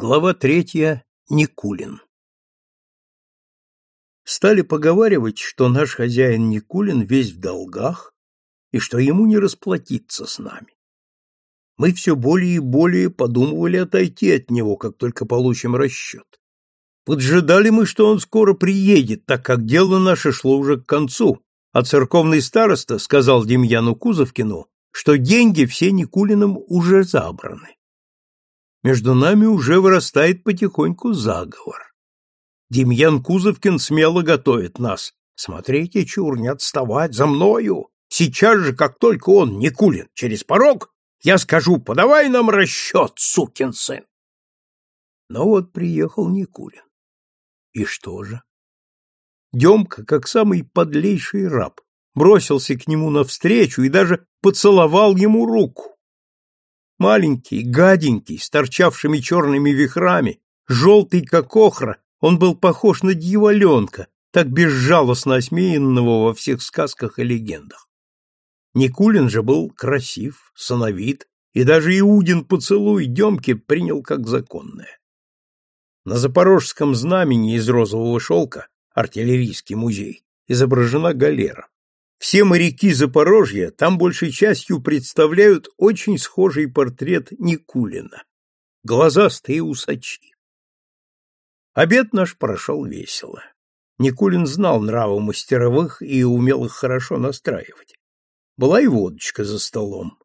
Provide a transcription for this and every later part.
Глава третья. Никулин. Стали поговаривать, что наш хозяин Никулин весь в долгах и что ему не расплатиться с нами. Мы все более и более подумывали отойти от него, как только получим расчет. Поджидали мы, что он скоро приедет, так как дело наше шло уже к концу, а церковный староста сказал Демьяну Кузовкину, что деньги все Никулиным уже забраны между нами уже вырастает потихоньку заговор. Демьян Кузовкин смело готовит нас. Смотрите, чур, не отставать за мною. Сейчас же, как только он, Никулин, через порог, я скажу, подавай нам расчет, сукин сын. Но вот приехал Никулин. И что же? Демка, как самый подлейший раб, бросился к нему навстречу и даже поцеловал ему руку. Маленький, гаденький, с торчавшими черными вихрами, желтый, как охра, он был похож на дьяволенка, так безжалостно осмеянного во всех сказках и легендах. Никулин же был красив, сановит, и даже Иудин поцелуй Демки принял как законное. На запорожском знамени из розового шелка, артиллерийский музей, изображена галера. Все моряки Запорожья там большей частью представляют очень схожий портрет Никулина. Глазастые усачи. Обед наш прошел весело. Никулин знал нравы мастеровых и умел их хорошо настраивать. Была и водочка за столом.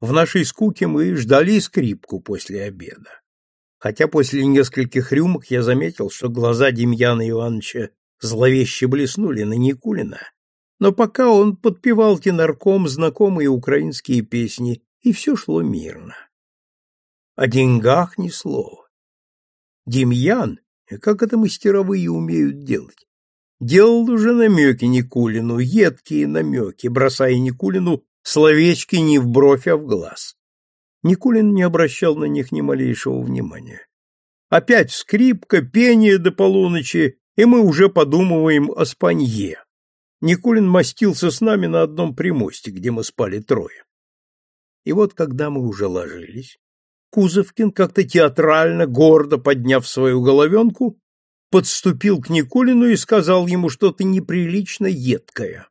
В нашей скуке мы ждали скрипку после обеда. Хотя после нескольких рюмок я заметил, что глаза Демьяна Ивановича зловеще блеснули на Никулина, но пока он подпевал тенорком знакомые украинские песни, и все шло мирно. О деньгах ни слова. Демьян, как это мастеровые умеют делать, делал уже намеки Никулину, едкие намеки, бросая Никулину словечки не в бровь, а в глаз. Никулин не обращал на них ни малейшего внимания. Опять скрипка, пение до полуночи, и мы уже подумываем о спанье. Никулин мастился с нами на одном примосте, где мы спали трое. И вот, когда мы уже ложились, Кузовкин, как-то театрально, гордо подняв свою головенку, подступил к Никулину и сказал ему что-то неприлично едкое.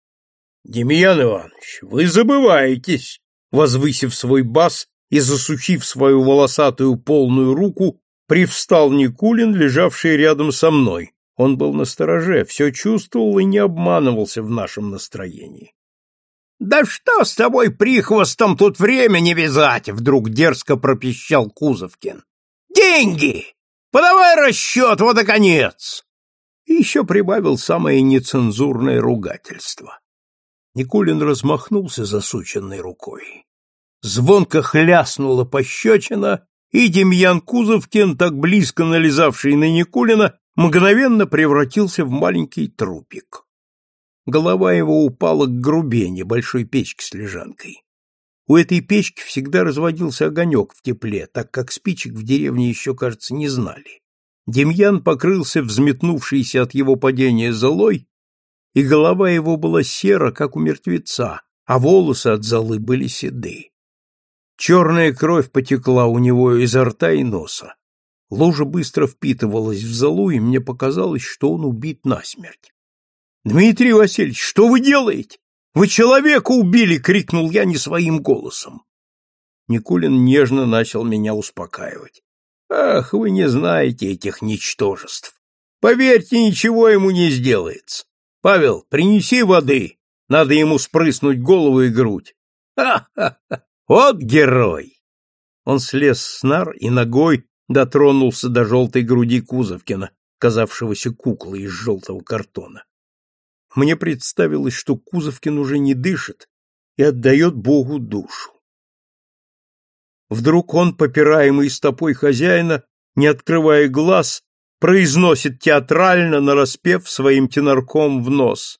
— Демьян Иванович, вы забываетесь! — возвысив свой бас и засучив свою волосатую полную руку, привстал Никулин, лежавший рядом со мной, он был настороже, все чувствовал и не обманывался в нашем настроении. — Да что с тобой прихвостом тут время не вязать? — вдруг дерзко пропищал Кузовкин. — Деньги! Подавай расчет, вот и конец! И еще прибавил самое нецензурное ругательство. Никулин размахнулся засученной рукой. Звонко хляснула пощечина, и Демьян Кузовкин, так близко налезавший на Никулина, мгновенно превратился в маленький трупик. Голова его упала к грубе большой печки с лежанкой. У этой печки всегда разводился огонек в тепле, так как спичек в деревне еще, кажется, не знали. Демьян покрылся взметнувшейся от его падения золой, и голова его была сера, как у мертвеца, а волосы от золы были седы. Черная кровь потекла у него изо рта и носа. Лужа быстро впитывалась в золу, и мне показалось, что он убит насмерть. «Дмитрий Васильевич, что вы делаете? Вы человека убили!» — крикнул я не своим голосом. Никулин нежно начал меня успокаивать. «Ах, вы не знаете этих ничтожеств! Поверьте, ничего ему не сделается! Павел, принеси воды, надо ему спрыснуть голову и грудь! Ха-ха-ха! Вот герой!» Он слез с нар и ногой дотронулся до желтой груди Кузовкина, казавшегося куклой из желтого картона. Мне представилось, что Кузовкин уже не дышит и отдает Богу душу. Вдруг он, попираемый стопой хозяина, не открывая глаз, произносит театрально, нараспев своим тенорком в нос.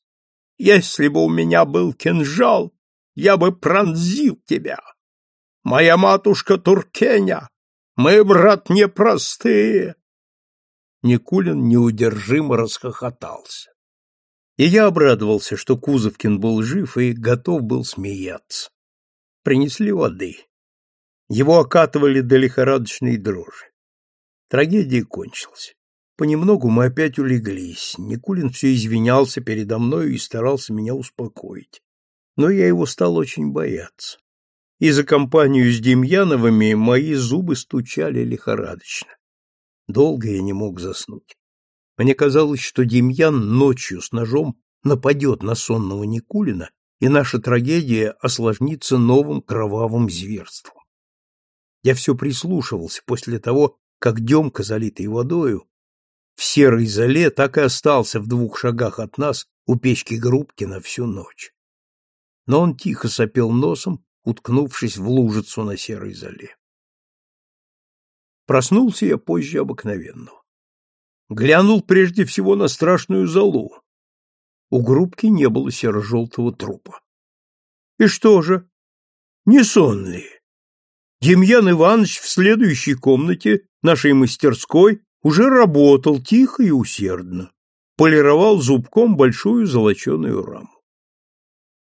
«Если бы у меня был кинжал, я бы пронзил тебя. Моя матушка Туркеня мы, брат, непростые. Никулин неудержимо расхохотался. И я обрадовался, что Кузовкин был жив и готов был смеяться. Принесли воды. Его окатывали до лихорадочной дрожи. Трагедия кончилась. Понемногу мы опять улеглись. Никулин все извинялся передо мной и старался меня успокоить. Но я его стал очень бояться. И за компанию с Демьяновыми мои зубы стучали лихорадочно. Долго я не мог заснуть. Мне казалось, что Демьян ночью с ножом нападет на сонного Никулина, и наша трагедия осложнится новым кровавым зверством. Я все прислушивался после того, как Демка, залитый водою, в серой зале так и остался в двух шагах от нас у печки грубки на всю ночь. Но он тихо сопел носом, уткнувшись в лужицу на серой зале. Проснулся я позже обыкновенного. Глянул прежде всего на страшную залу. У грубки не было серо-желтого трупа. И что же? Не сон ли? Демьян Иванович в следующей комнате нашей мастерской уже работал тихо и усердно, полировал зубком большую золоченую раму.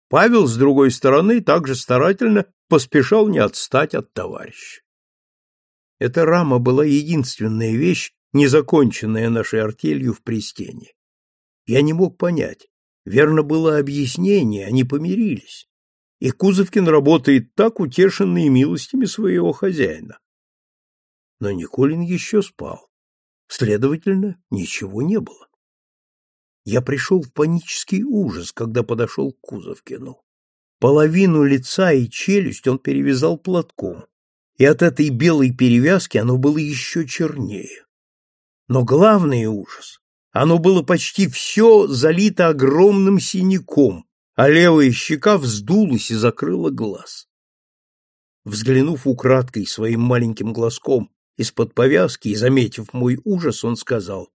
Павел, с другой стороны, также старательно поспешал не отстать от товарища. Эта рама была единственная вещь, незаконченная нашей артелью в пристене. Я не мог понять. Верно было объяснение, они помирились. И Кузовкин работает так, утешенный милостями своего хозяина. Но Николин еще спал. Следовательно, ничего не было. Я пришел в панический ужас, когда подошел к Кузовкину. Половину лица и челюсть он перевязал платком, и от этой белой перевязки оно было еще чернее. Но главный ужас — оно было почти все залито огромным синяком, а левая щека вздулась и закрыла глаз. Взглянув украдкой своим маленьким глазком из-под повязки и заметив мой ужас, он сказал,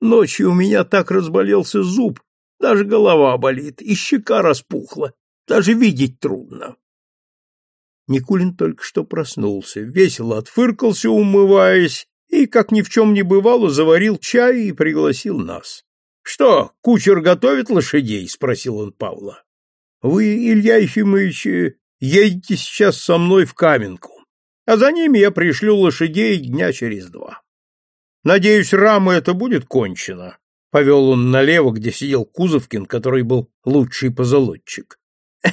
«Ночью у меня так разболелся зуб, даже голова болит, и щека распухла, даже видеть трудно. Никулин только что проснулся, весело отфыркался, умываясь, и, как ни в чем не бывало, заварил чай и пригласил нас. — Что, кучер готовит лошадей? — спросил он Павла. — Вы, Илья Ефимович, едете сейчас со мной в Каменку, а за ними я пришлю лошадей дня через два. Надеюсь, рама это будет кончена. Повел он налево, где сидел Кузовкин, который был лучший позолотчик.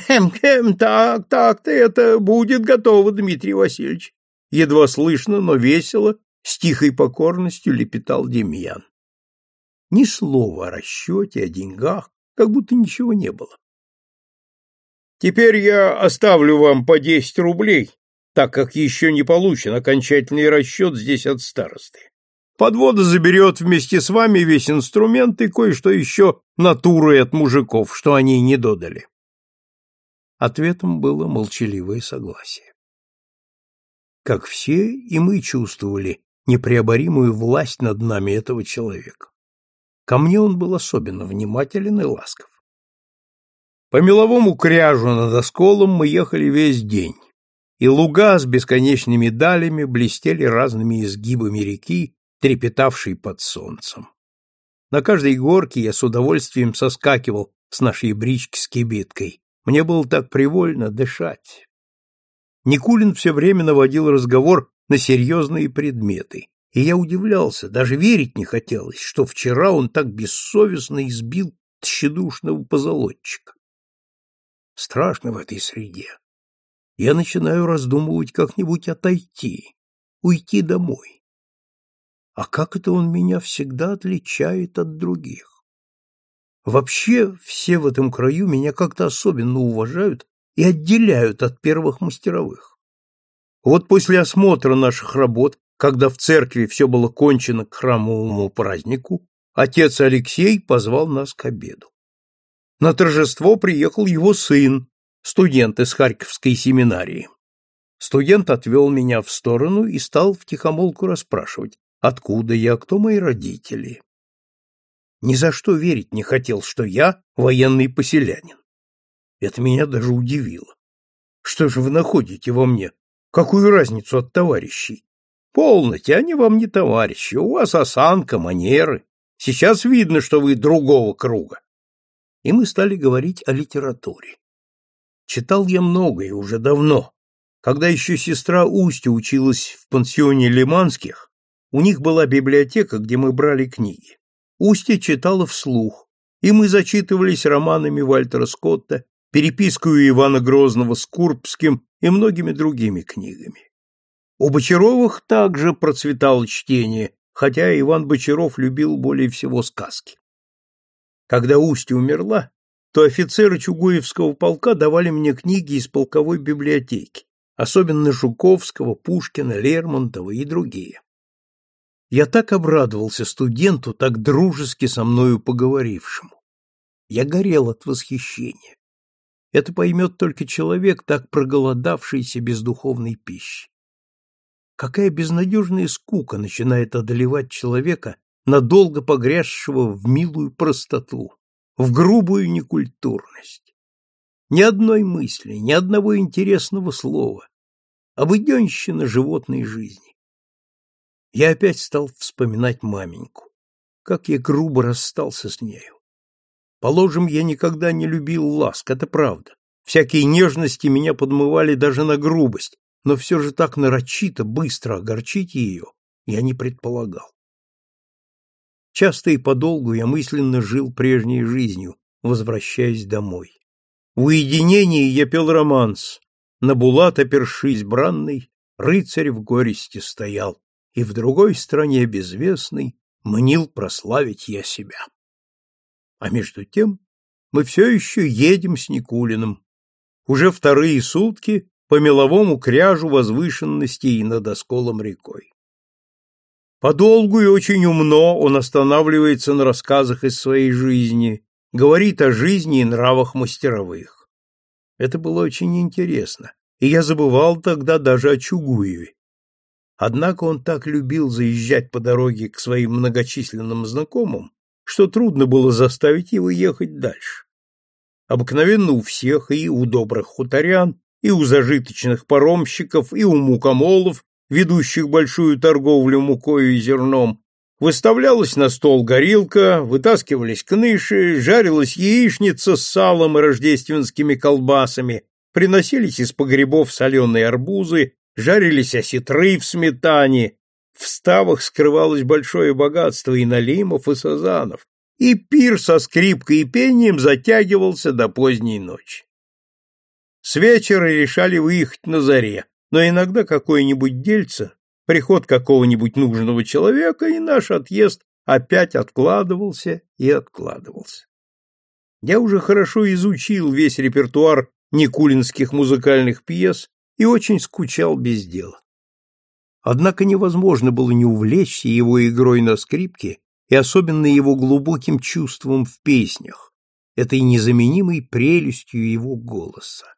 Эм, эм, так, так-то это будет готово, Дмитрий Васильевич. Едва слышно, но весело, с тихой покорностью лепетал Демьян. Ни слова о расчете, о деньгах, как будто ничего не было. Теперь я оставлю вам по десять рублей, так как еще не получен окончательный расчет здесь от старосты. Подвода заберет вместе с вами весь инструмент и кое-что еще натурой от мужиков, что они не додали. Ответом было молчаливое согласие. Как все, и мы чувствовали непреоборимую власть над нами этого человека. Ко мне он был особенно внимателен и ласков. По меловому кряжу над осколом мы ехали весь день, и луга с бесконечными далями блестели разными изгибами реки, трепетавшей под солнцем. На каждой горке я с удовольствием соскакивал с нашей брички с кибиткой, мне было так привольно дышать. Никулин все время наводил разговор на серьезные предметы, и я удивлялся, даже верить не хотелось, что вчера он так бессовестно избил тщедушного позолотчика. Страшно в этой среде. Я начинаю раздумывать как-нибудь отойти, уйти домой. А как это он меня всегда отличает от других? Вообще все в этом краю меня как-то особенно уважают и отделяют от первых мастеровых. Вот после осмотра наших работ, когда в церкви все было кончено к храмовому празднику, отец Алексей позвал нас к обеду. На торжество приехал его сын, студент из Харьковской семинарии. Студент отвел меня в сторону и стал втихомолку расспрашивать, откуда я, кто мои родители. Ни за что верить не хотел, что я военный поселянин. Это меня даже удивило. Что же вы находите во мне? Какую разницу от товарищей? Полноте, они вам не товарищи, у вас осанка, манеры. Сейчас видно, что вы другого круга. И мы стали говорить о литературе. Читал я многое уже давно. Когда еще сестра Устья училась в пансионе Лиманских, У них была библиотека, где мы брали книги. Устья читала вслух, и мы зачитывались романами Вальтера Скотта, перепискую Ивана Грозного с Курбским и многими другими книгами. У Бочаровых также процветало чтение, хотя Иван Бочаров любил более всего сказки. Когда Устья умерла, то офицеры Чугуевского полка давали мне книги из полковой библиотеки, особенно Жуковского, Пушкина, Лермонтова и другие. Я так обрадовался студенту, так дружески со мною поговорившему. Я горел от восхищения. Это поймет только человек, так проголодавшийся без духовной пищи. Какая безнадежная скука начинает одолевать человека, надолго погрязшего в милую простоту, в грубую некультурность. Ни одной мысли, ни одного интересного слова. Обыденщина животной жизни. Я опять стал вспоминать маменьку. Как я грубо расстался с нею. Положим, я никогда не любил ласк, это правда. Всякие нежности меня подмывали даже на грубость, но все же так нарочито, быстро огорчить ее я не предполагал. Часто и подолгу я мысленно жил прежней жизнью, возвращаясь домой. В уединении я пел романс. На Булат опершись бранный, рыцарь в горести стоял и в другой стране безвестной мнил прославить я себя. А между тем мы все еще едем с Никулиным. Уже вторые сутки по меловому кряжу возвышенности и над осколом рекой. Подолгу и очень умно он останавливается на рассказах из своей жизни, говорит о жизни и нравах мастеровых. Это было очень интересно, и я забывал тогда даже о Чугуеве. Однако он так любил заезжать по дороге к своим многочисленным знакомым, что трудно было заставить его ехать дальше. Обыкновенно у всех, и у добрых хуторян, и у зажиточных паромщиков, и у мукомолов, ведущих большую торговлю мукою и зерном, выставлялась на стол горилка, вытаскивались кныши, жарилась яичница с салом и рождественскими колбасами, приносились из погребов соленые арбузы, жарились осетры в сметане, в ставах скрывалось большое богатство и налимов, и сазанов, и пир со скрипкой и пением затягивался до поздней ночи. С вечера решали выехать на заре, но иногда какое-нибудь дельце, приход какого-нибудь нужного человека, и наш отъезд опять откладывался и откладывался. Я уже хорошо изучил весь репертуар никулинских музыкальных пьес и очень скучал без дела. Однако невозможно было не увлечься его игрой на скрипке и особенно его глубоким чувством в песнях, этой незаменимой прелестью его голоса.